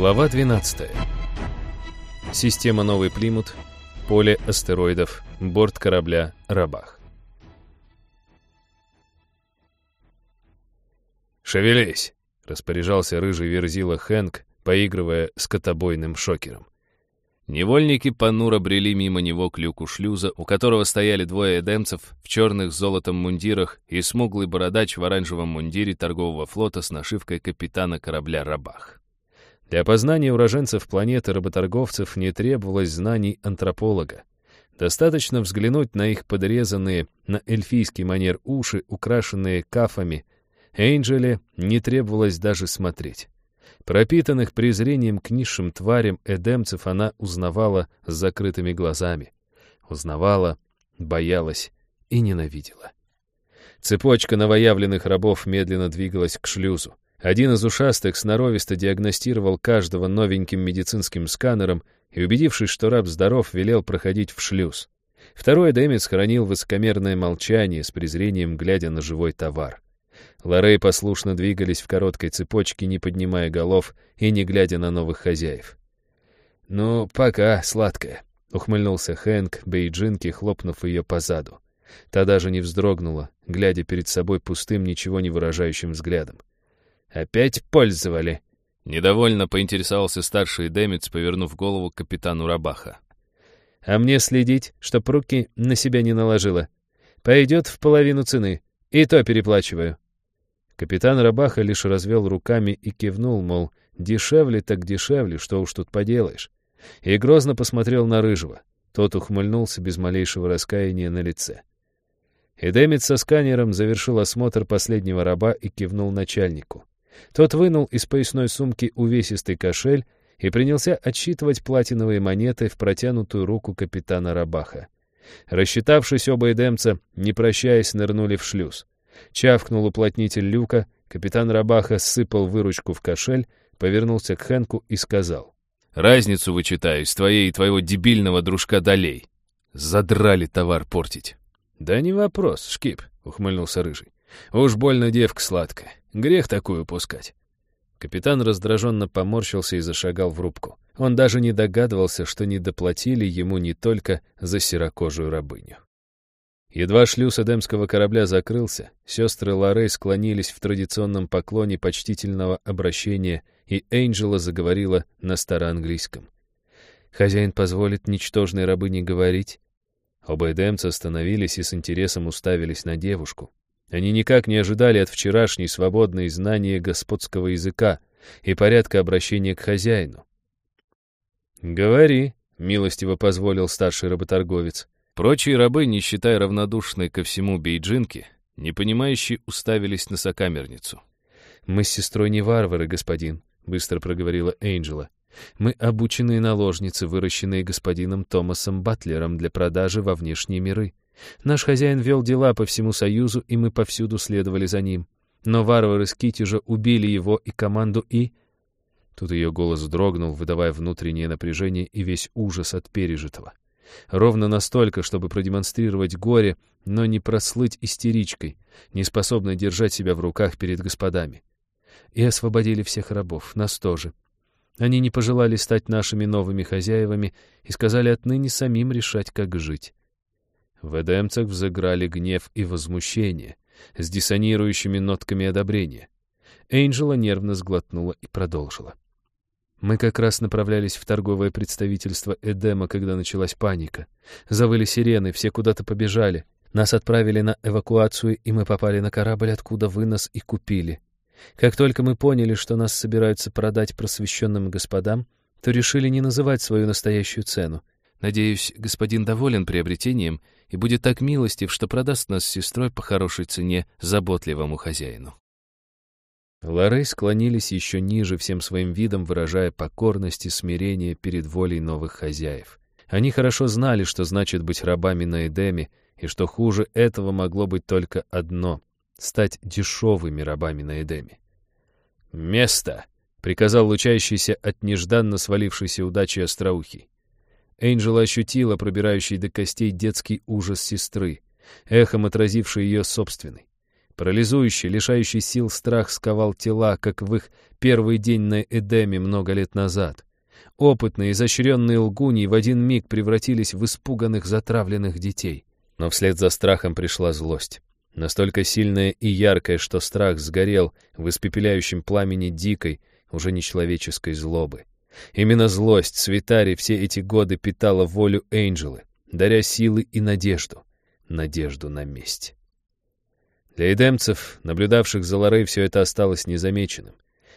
Глава 12. Система Новый Плимут. Поле астероидов. Борт корабля «Рабах». «Шевелись!» — распоряжался рыжий верзила Хэнк, поигрывая с котобойным шокером. Невольники понуро брели мимо него к люку шлюза, у которого стояли двое эдемцев в черных золотом мундирах и смуглый бородач в оранжевом мундире торгового флота с нашивкой капитана корабля «Рабах». Для опознания уроженцев планеты работорговцев не требовалось знаний антрополога. Достаточно взглянуть на их подрезанные на эльфийский манер уши, украшенные кафами. Эйнджеле не требовалось даже смотреть. Пропитанных презрением к низшим тварям эдемцев она узнавала с закрытыми глазами. Узнавала, боялась и ненавидела. Цепочка новоявленных рабов медленно двигалась к шлюзу. Один из ушастых сноровисто диагностировал каждого новеньким медицинским сканером и, убедившись, что раб здоров, велел проходить в шлюз. Второй Дэмец хранил высокомерное молчание с презрением, глядя на живой товар. Лорей послушно двигались в короткой цепочке, не поднимая голов и не глядя на новых хозяев. «Ну, пока, сладкая», — ухмыльнулся Хэнк Бейджинки, хлопнув ее по заду. Та даже не вздрогнула, глядя перед собой пустым, ничего не выражающим взглядом. «Опять пользовали?» Недовольно поинтересовался старший Демец, повернув голову к капитану Рабаха. «А мне следить, чтоб руки на себя не наложила. Пойдет в половину цены, и то переплачиваю». Капитан Рабаха лишь развел руками и кивнул, мол, дешевле так дешевле, что уж тут поделаешь. И грозно посмотрел на Рыжего. Тот ухмыльнулся без малейшего раскаяния на лице. Эдемит со сканером завершил осмотр последнего раба и кивнул начальнику. Тот вынул из поясной сумки увесистый кошель и принялся отсчитывать платиновые монеты в протянутую руку капитана Рабаха. Рассчитавшись, оба эдемца, не прощаясь, нырнули в шлюз. Чавкнул уплотнитель люка, капитан Рабаха сыпал выручку в кошель, повернулся к Хэнку и сказал. «Разницу вычитаю с твоей и твоего дебильного дружка долей. Задрали товар портить». «Да не вопрос, Шкип», — ухмыльнулся Рыжий. «Уж больно девка сладкая. Грех такую пускать». Капитан раздраженно поморщился и зашагал в рубку. Он даже не догадывался, что не доплатили ему не только за серокожую рабыню. Едва шлюз эдемского корабля закрылся, сестры Лорей склонились в традиционном поклоне почтительного обращения, и Энджела заговорила на староанглийском. «Хозяин позволит ничтожной рабыне говорить?» Оба эдемца остановились и с интересом уставились на девушку. Они никак не ожидали от вчерашней свободной знания господского языка и порядка обращения к хозяину. «Говори», — милостиво позволил старший работорговец. Прочие рабы, не считая равнодушной ко всему бейджинки, непонимающие уставились на сокамерницу. «Мы с сестрой не варвары, господин», — быстро проговорила Энджела. «Мы обученные наложницы, выращенные господином Томасом Батлером для продажи во внешние миры. Наш хозяин вел дела по всему Союзу, и мы повсюду следовали за ним. Но варвары с Китежа убили его и команду И...» Тут ее голос дрогнул, выдавая внутреннее напряжение и весь ужас от пережитого. Ровно настолько, чтобы продемонстрировать горе, но не прослыть истеричкой, не способной держать себя в руках перед господами. И освободили всех рабов, нас тоже. Они не пожелали стать нашими новыми хозяевами и сказали отныне самим решать, как жить. В эдемцах взыграли гнев и возмущение с диссонирующими нотками одобрения. Эйнджела нервно сглотнула и продолжила. Мы как раз направлялись в торговое представительство Эдема, когда началась паника. Завыли сирены, все куда-то побежали. Нас отправили на эвакуацию, и мы попали на корабль, откуда вы нас и купили. Как только мы поняли, что нас собираются продать просвещенным господам, то решили не называть свою настоящую цену. Надеюсь, господин доволен приобретением и будет так милостив, что продаст нас с сестрой по хорошей цене заботливому хозяину. Лорей склонились еще ниже всем своим видом, выражая покорность и смирение перед волей новых хозяев. Они хорошо знали, что значит быть рабами на Эдеме, и что хуже этого могло быть только одно — стать дешевыми рабами на Эдеме. «Место!» — приказал лучающийся от нежданно свалившейся удачи остроухий. Энджела ощутила пробирающий до костей детский ужас сестры, эхом отразивший ее собственный. Парализующий, лишающий сил страх сковал тела, как в их первый день на Эдеме много лет назад. Опытные, изощренные лгуни в один миг превратились в испуганных, затравленных детей. Но вслед за страхом пришла злость. Настолько сильная и яркая, что страх сгорел в испепеляющем пламени дикой, уже нечеловеческой злобы. Именно злость Светари все эти годы питала волю Энджелы, даря силы и надежду. Надежду на месть. Для эдемцев, наблюдавших за Лорей, все это осталось незамеченным.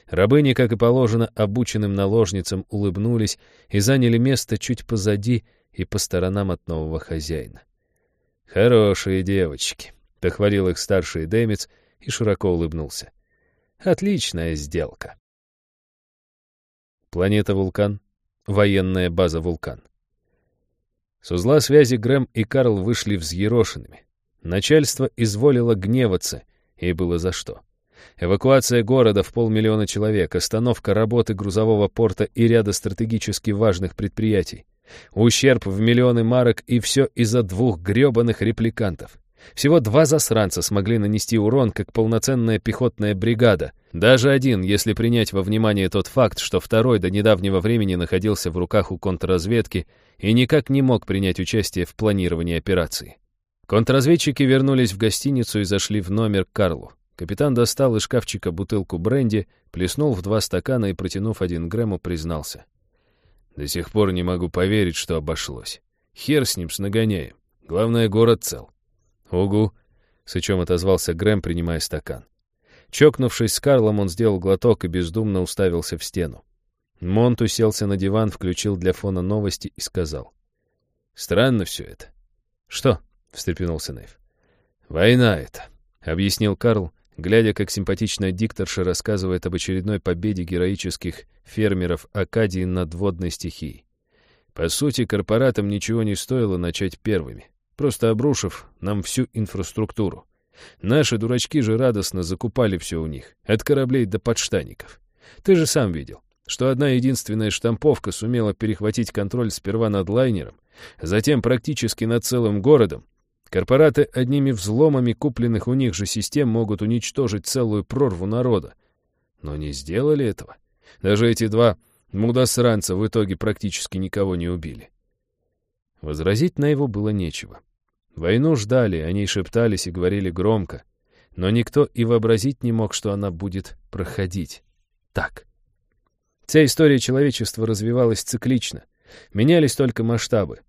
Рабыни, как и положено, обученным наложницам улыбнулись и заняли место чуть позади и по сторонам от нового хозяина. «Хорошие девочки», — похвалил их старший Демец и широко улыбнулся. «Отличная сделка». Планета Вулкан. Военная база Вулкан. С узла связи Грэм и Карл вышли взъерошенными. Начальство изволило гневаться, и было за что. Эвакуация города в полмиллиона человек, остановка работы грузового порта и ряда стратегически важных предприятий. Ущерб в миллионы марок и все из-за двух гребаных репликантов. Всего два засранца смогли нанести урон, как полноценная пехотная бригада. Даже один, если принять во внимание тот факт, что второй до недавнего времени находился в руках у контрразведки и никак не мог принять участие в планировании операции. Контрразведчики вернулись в гостиницу и зашли в номер к Карлу. Капитан достал из шкафчика бутылку бренди, плеснул в два стакана и, протянув один Грэму, признался. «До сих пор не могу поверить, что обошлось. Хер с ним, с нагоняем. Главное, город цел. «Угу», — с чем отозвался Грэм, принимая стакан. Чокнувшись с Карлом, он сделал глоток и бездумно уставился в стену. Монт уселся на диван, включил для фона новости и сказал. «Странно все это». «Что?» — встрепенулся Нейв. «Война это», — объяснил Карл, глядя, как симпатичная дикторша рассказывает об очередной победе героических фермеров Акадии над водной стихией. По сути, корпоратам ничего не стоило начать первыми просто обрушив нам всю инфраструктуру. Наши дурачки же радостно закупали все у них, от кораблей до подштанников. Ты же сам видел, что одна единственная штамповка сумела перехватить контроль сперва над лайнером, затем практически над целым городом. Корпораты одними взломами купленных у них же систем могут уничтожить целую прорву народа. Но не сделали этого. Даже эти два мудосранца в итоге практически никого не убили. Возразить на его было нечего. Войну ждали, они шептались и говорили громко, но никто и вообразить не мог, что она будет проходить. Так. Вся история человечества развивалась циклично. Менялись только масштабы.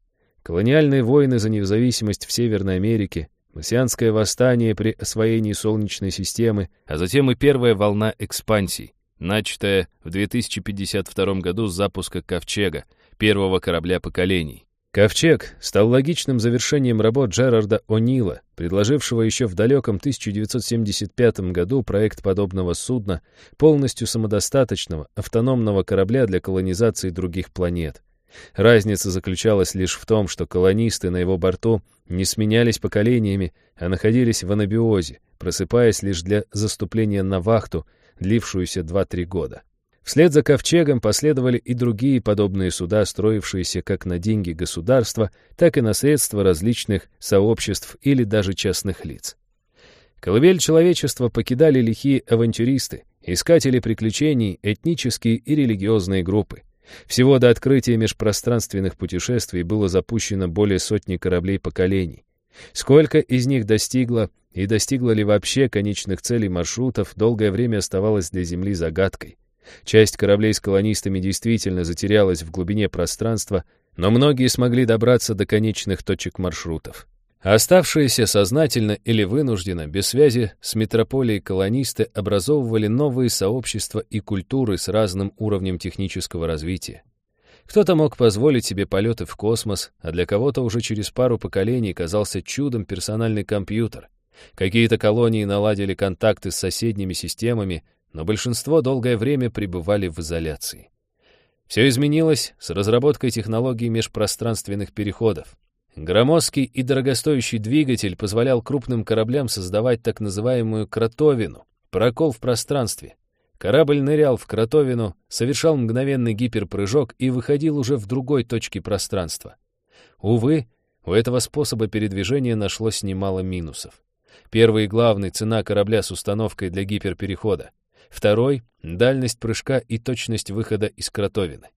Колониальные войны за независимость в Северной Америке, марсианское восстание при освоении Солнечной системы, а затем и первая волна экспансий, начатая в 2052 году с запуска «Ковчега», первого корабля поколений. Ковчег стал логичным завершением работ Джерарда О'Нила, предложившего еще в далеком 1975 году проект подобного судна, полностью самодостаточного, автономного корабля для колонизации других планет. Разница заключалась лишь в том, что колонисты на его борту не сменялись поколениями, а находились в анабиозе, просыпаясь лишь для заступления на вахту, длившуюся 2-3 года. Вслед за ковчегом последовали и другие подобные суда, строившиеся как на деньги государства, так и на средства различных сообществ или даже частных лиц. Колыбель человечества покидали лихие авантюристы, искатели приключений, этнические и религиозные группы. Всего до открытия межпространственных путешествий было запущено более сотни кораблей поколений. Сколько из них достигло и достигло ли вообще конечных целей маршрутов, долгое время оставалось для Земли загадкой. Часть кораблей с колонистами действительно затерялась в глубине пространства, но многие смогли добраться до конечных точек маршрутов. оставшиеся сознательно или вынужденно, без связи с метрополией колонисты образовывали новые сообщества и культуры с разным уровнем технического развития. Кто-то мог позволить себе полеты в космос, а для кого-то уже через пару поколений казался чудом персональный компьютер. Какие-то колонии наладили контакты с соседними системами, но большинство долгое время пребывали в изоляции. Все изменилось с разработкой технологий межпространственных переходов. Громоздкий и дорогостоящий двигатель позволял крупным кораблям создавать так называемую кротовину — прокол в пространстве. Корабль нырял в кротовину, совершал мгновенный гиперпрыжок и выходил уже в другой точке пространства. Увы, у этого способа передвижения нашлось немало минусов. Первый и главный — цена корабля с установкой для гиперперехода. Второй — дальность прыжка и точность выхода из кротовины.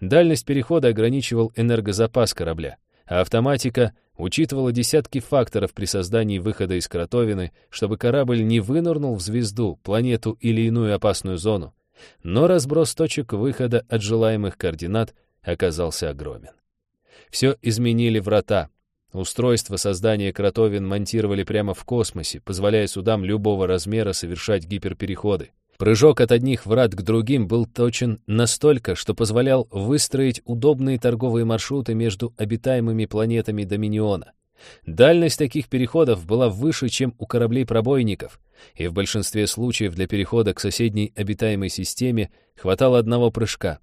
Дальность перехода ограничивал энергозапас корабля, а автоматика учитывала десятки факторов при создании выхода из кротовины, чтобы корабль не вынырнул в звезду, планету или иную опасную зону. Но разброс точек выхода от желаемых координат оказался огромен. Все изменили врата. Устройство создания кротовин монтировали прямо в космосе, позволяя судам любого размера совершать гиперпереходы. Прыжок от одних врат к другим был точен настолько, что позволял выстроить удобные торговые маршруты между обитаемыми планетами Доминиона. Дальность таких переходов была выше, чем у кораблей-пробойников, и в большинстве случаев для перехода к соседней обитаемой системе хватало одного прыжка.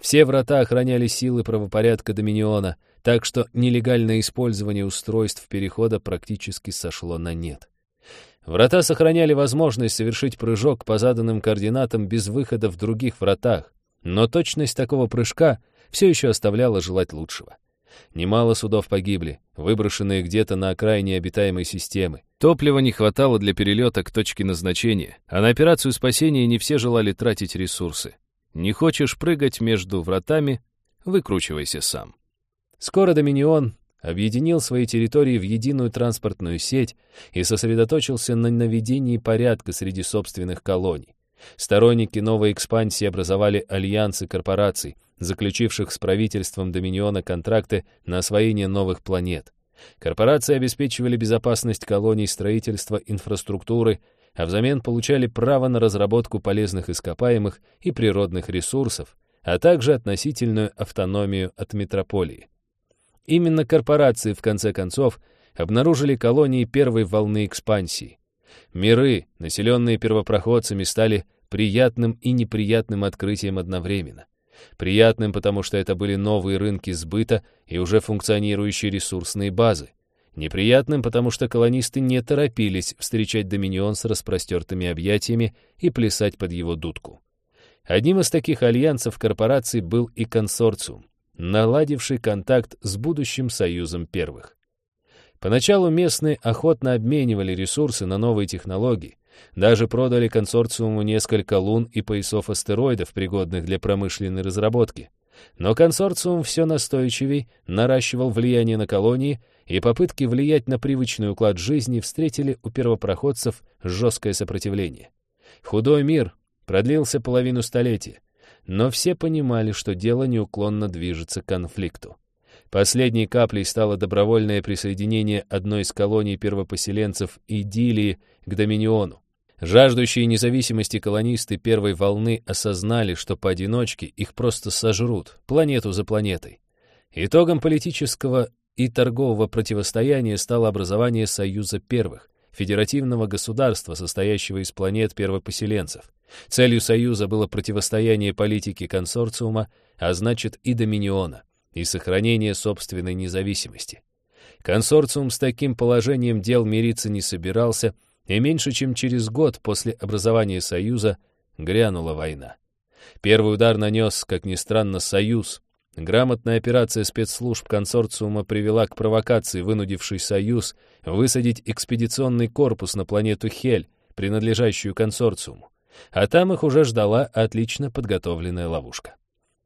Все врата охраняли силы правопорядка Доминиона, так что нелегальное использование устройств перехода практически сошло на нет. Врата сохраняли возможность совершить прыжок по заданным координатам без выхода в других вратах, но точность такого прыжка все еще оставляла желать лучшего. Немало судов погибли, выброшенные где-то на окраине обитаемой системы. Топлива не хватало для перелета к точке назначения, а на операцию спасения не все желали тратить ресурсы. Не хочешь прыгать между вратами — выкручивайся сам. Скоро Доминион объединил свои территории в единую транспортную сеть и сосредоточился на наведении порядка среди собственных колоний. Сторонники новой экспансии образовали альянсы корпораций, заключивших с правительством Доминиона контракты на освоение новых планет. Корпорации обеспечивали безопасность колоний строительства инфраструктуры, а взамен получали право на разработку полезных ископаемых и природных ресурсов, а также относительную автономию от метрополии. Именно корпорации, в конце концов, обнаружили колонии первой волны экспансии. Миры, населенные первопроходцами, стали приятным и неприятным открытием одновременно. Приятным, потому что это были новые рынки сбыта и уже функционирующие ресурсные базы. Неприятным, потому что колонисты не торопились встречать Доминион с распростертыми объятиями и плясать под его дудку. Одним из таких альянсов корпораций был и консорциум наладивший контакт с будущим союзом первых. Поначалу местные охотно обменивали ресурсы на новые технологии, даже продали консорциуму несколько лун и поясов астероидов, пригодных для промышленной разработки. Но консорциум все настойчивей наращивал влияние на колонии, и попытки влиять на привычный уклад жизни встретили у первопроходцев жесткое сопротивление. Худой мир продлился половину столетия, но все понимали, что дело неуклонно движется к конфликту. Последней каплей стало добровольное присоединение одной из колоний первопоселенцев Идилии к Доминиону. Жаждущие независимости колонисты первой волны осознали, что поодиночке их просто сожрут, планету за планетой. Итогом политического и торгового противостояния стало образование Союза Первых, федеративного государства, состоящего из планет первопоселенцев. Целью Союза было противостояние политики консорциума, а значит и доминиона, и сохранение собственной независимости. Консорциум с таким положением дел мириться не собирался, и меньше чем через год после образования Союза грянула война. Первый удар нанес, как ни странно, Союз. Грамотная операция спецслужб консорциума привела к провокации, вынудившей Союз высадить экспедиционный корпус на планету Хель, принадлежащую консорциуму а там их уже ждала отлично подготовленная ловушка.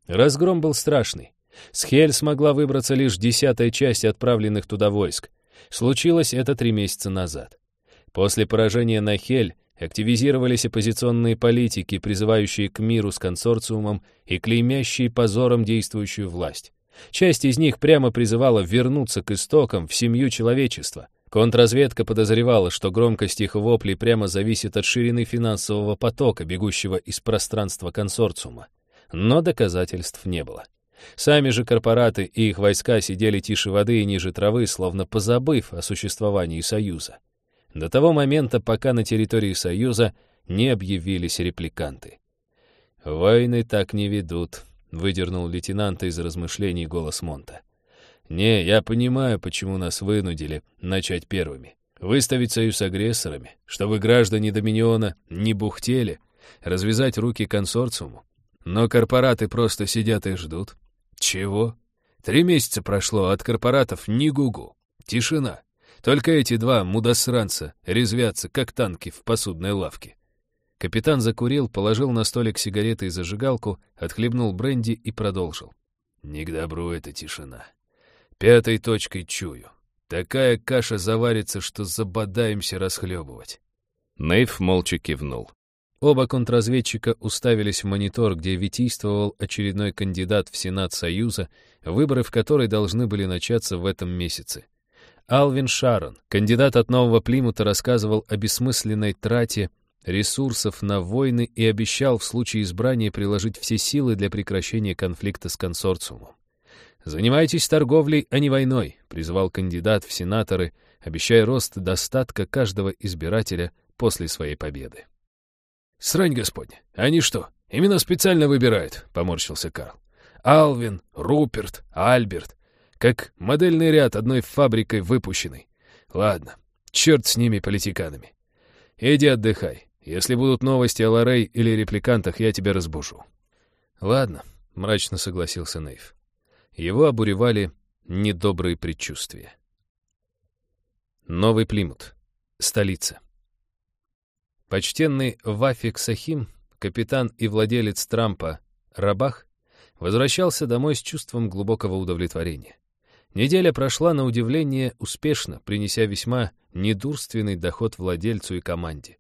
Разгром был страшный. Схель смогла выбраться лишь десятая часть отправленных туда войск. Случилось это три месяца назад. После поражения на Хель активизировались оппозиционные политики, призывающие к миру с консорциумом и клеймящие позором действующую власть. Часть из них прямо призывала вернуться к истокам, в семью человечества. Контрразведка подозревала, что громкость их воплей прямо зависит от ширины финансового потока, бегущего из пространства консорциума. Но доказательств не было. Сами же корпораты и их войска сидели тише воды и ниже травы, словно позабыв о существовании Союза. До того момента, пока на территории Союза не объявились репликанты. «Войны так не ведут», — выдернул лейтенанта из размышлений голос Монта. Не, я понимаю, почему нас вынудили начать первыми. Выставить союз агрессорами, чтобы граждане Доминиона не бухтели, развязать руки консорциуму. Но корпораты просто сидят и ждут. Чего? Три месяца прошло, а от корпоратов ни гугу. Тишина. Только эти два мудосранца резвятся, как танки в посудной лавке. Капитан закурил, положил на столик сигареты и зажигалку, отхлебнул бренди и продолжил. Не к добру эта тишина. Пятой точкой чую. Такая каша заварится, что забодаемся расхлебывать. Нейв молча кивнул. Оба контрразведчика уставились в монитор, где витийствовал очередной кандидат в Сенат Союза, выборы в который должны были начаться в этом месяце. Алвин Шарон, кандидат от Нового Плимута, рассказывал о бессмысленной трате ресурсов на войны и обещал в случае избрания приложить все силы для прекращения конфликта с консорциумом. «Занимайтесь торговлей, а не войной», — призвал кандидат в сенаторы, обещая рост достатка каждого избирателя после своей победы. «Срань господня! Они что, именно специально выбирают?» — поморщился Карл. «Алвин, Руперт, Альберт. Как модельный ряд одной фабрикой выпущенный. Ладно, черт с ними, политиканами. Иди отдыхай. Если будут новости о Лорей или репликантах, я тебя разбужу». «Ладно», — мрачно согласился Нейв. Его обуревали недобрые предчувствия. Новый Плимут. Столица. Почтенный Вафик Сахим, капитан и владелец Трампа Рабах, возвращался домой с чувством глубокого удовлетворения. Неделя прошла на удивление успешно, принеся весьма недурственный доход владельцу и команде.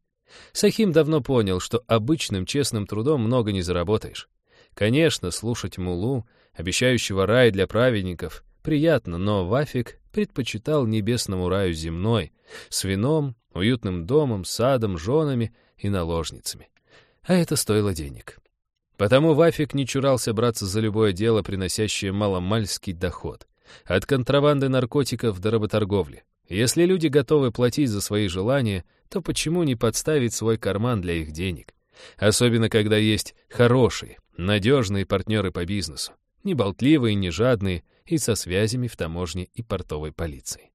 Сахим давно понял, что обычным честным трудом много не заработаешь. Конечно, слушать мулу, обещающего рай для праведников, приятно, но Вафик предпочитал небесному раю земной, с вином, уютным домом, садом, женами и наложницами. А это стоило денег. Потому Вафик не чурался браться за любое дело, приносящее маломальский доход. От контрабанды наркотиков до работорговли. Если люди готовы платить за свои желания, то почему не подставить свой карман для их денег? Особенно, когда есть хорошие, надежные партнеры по бизнесу не болтливые, не жадные и со связями в таможне и портовой полиции.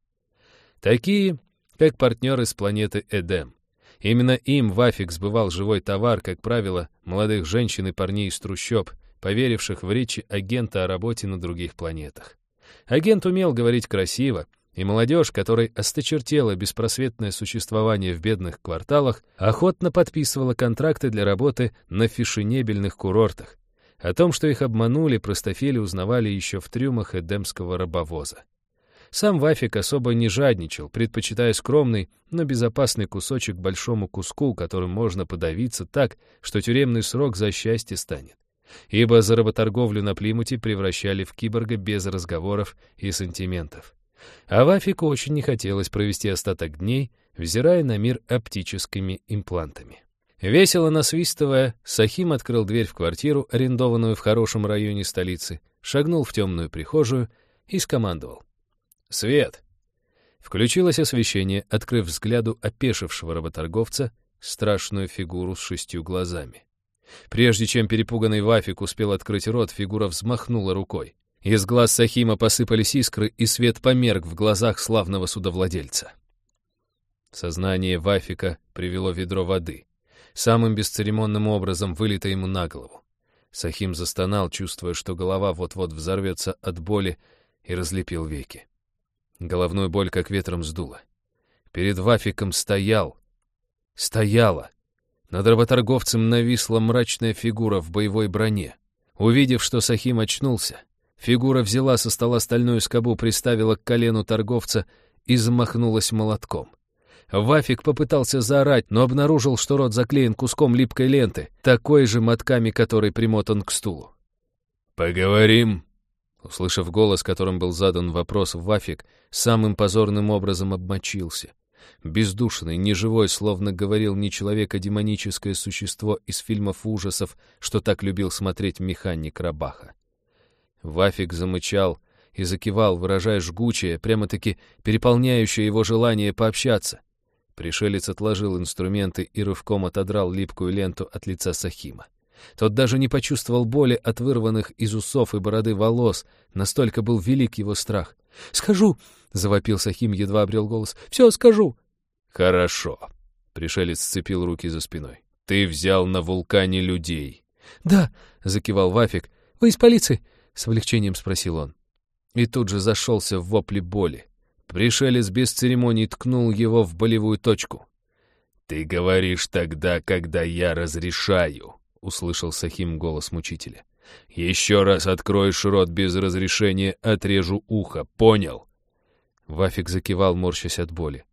Такие, как партнеры с планеты Эдем. Именно им Вафик сбывал живой товар, как правило, молодых женщин и парней из трущоб, поверивших в речи агента о работе на других планетах. Агент умел говорить красиво, и молодежь, которой осточертело беспросветное существование в бедных кварталах, охотно подписывала контракты для работы на фешенебельных курортах, о том, что их обманули, простофили узнавали еще в трюмах эдемского рабовоза. Сам Вафик особо не жадничал, предпочитая скромный, но безопасный кусочек большому куску, которым можно подавиться так, что тюремный срок за счастье станет. Ибо за работорговлю на Плимуте превращали в киборга без разговоров и сантиментов. А Вафику очень не хотелось провести остаток дней, взирая на мир оптическими имплантами. Весело насвистывая, Сахим открыл дверь в квартиру, арендованную в хорошем районе столицы, шагнул в темную прихожую и скомандовал. «Свет!» Включилось освещение, открыв взгляду опешившего работорговца страшную фигуру с шестью глазами. Прежде чем перепуганный Вафик успел открыть рот, фигура взмахнула рукой. Из глаз Сахима посыпались искры, и свет померк в глазах славного судовладельца. Сознание Вафика привело ведро воды самым бесцеремонным образом вылито ему на голову. Сахим застонал, чувствуя, что голова вот-вот взорвется от боли, и разлепил веки. Головную боль как ветром сдуло. Перед Вафиком стоял, стояла. Над работорговцем нависла мрачная фигура в боевой броне. Увидев, что Сахим очнулся, фигура взяла со стола стальную скобу, приставила к колену торговца и замахнулась молотком. Вафик попытался заорать, но обнаружил, что рот заклеен куском липкой ленты, такой же мотками, который примотан к стулу. «Поговорим?» Услышав голос, которым был задан вопрос, Вафик самым позорным образом обмочился. Бездушный, неживой, словно говорил не человек, а демоническое существо из фильмов ужасов, что так любил смотреть механик Рабаха. Вафик замычал и закивал, выражая жгучее, прямо-таки переполняющее его желание пообщаться. Пришелец отложил инструменты и рывком отодрал липкую ленту от лица Сахима. Тот даже не почувствовал боли от вырванных из усов и бороды волос, настолько был велик его страх. «Скажу!» — завопил Сахим, едва обрел голос. «Все скажу!» «Хорошо!» — пришелец сцепил руки за спиной. «Ты взял на вулкане людей!» «Да!» — закивал Вафик. «Вы из полиции?» — с облегчением спросил он. И тут же зашелся в вопли боли. Пришелец без церемоний ткнул его в болевую точку. «Ты говоришь тогда, когда я разрешаю», — услышал Сахим голос мучителя. «Еще раз откроешь рот без разрешения, отрежу ухо, понял?» Вафик закивал, морщась от боли.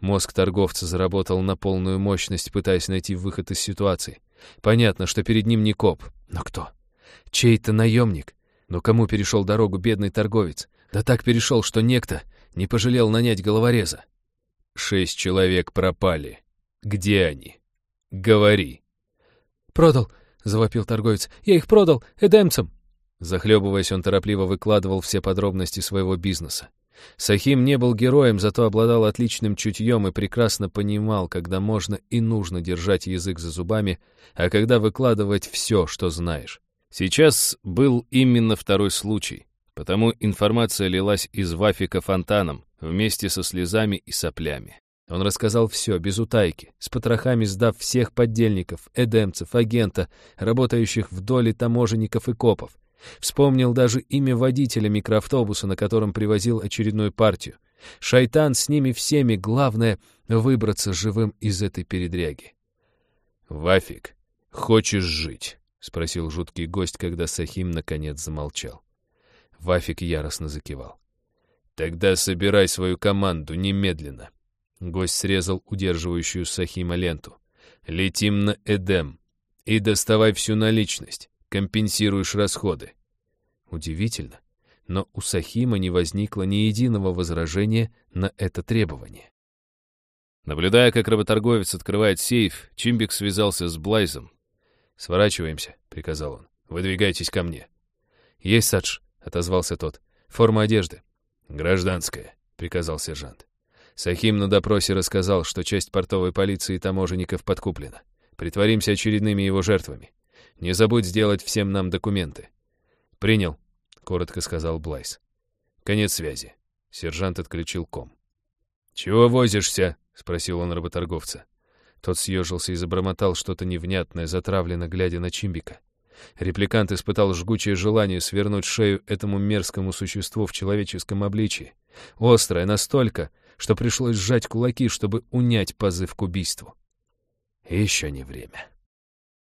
Мозг торговца заработал на полную мощность, пытаясь найти выход из ситуации. Понятно, что перед ним не коп. Но кто? Чей-то наемник. Но кому перешел дорогу бедный торговец? Да так перешел, что некто не пожалел нанять головореза. Шесть человек пропали. Где они? Говори. «Продал!» — завопил торговец. «Я их продал эдемцам!» Захлебываясь, он торопливо выкладывал все подробности своего бизнеса. Сахим не был героем, зато обладал отличным чутьем и прекрасно понимал, когда можно и нужно держать язык за зубами, а когда выкладывать все, что знаешь. Сейчас был именно второй случай, потому информация лилась из Вафика фонтаном, вместе со слезами и соплями. Он рассказал все, без утайки, с потрохами сдав всех поддельников, эдемцев, агента, работающих в доле таможенников и копов. Вспомнил даже имя водителя микроавтобуса, на котором привозил очередную партию. Шайтан с ними всеми, главное — выбраться живым из этой передряги. «Вафик, хочешь жить?» — спросил жуткий гость, когда Сахим наконец замолчал. Вафик яростно закивал. «Тогда собирай свою команду немедленно». Гость срезал удерживающую Сахима ленту. «Летим на Эдем. И доставай всю наличность. Компенсируешь расходы». Удивительно, но у Сахима не возникло ни единого возражения на это требование. Наблюдая, как работорговец открывает сейф, Чимбик связался с Блайзом. «Сворачиваемся», — приказал он. «Выдвигайтесь ко мне». «Есть, Садж», — отозвался тот. «Форма одежды». «Гражданская», — приказал сержант. Сахим на допросе рассказал, что часть портовой полиции и таможенников подкуплена. Притворимся очередными его жертвами. Не забудь сделать всем нам документы. Принял, коротко сказал Блайс. Конец связи. Сержант отключил ком. «Чего возишься?» — спросил он работорговца. Тот съежился и забормотал что-то невнятное, затравленно глядя на Чимбика. Репликант испытал жгучее желание свернуть шею этому мерзкому существу в человеческом обличии. Острое настолько, что пришлось сжать кулаки, чтобы унять позыв к убийству. Еще не время.